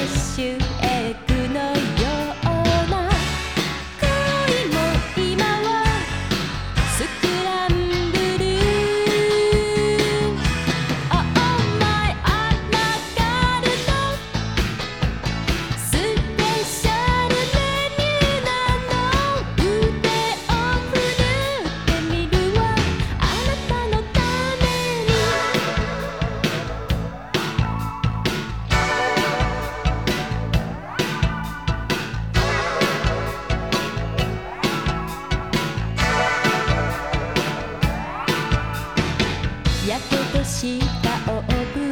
kiss you. やけどしたオーブン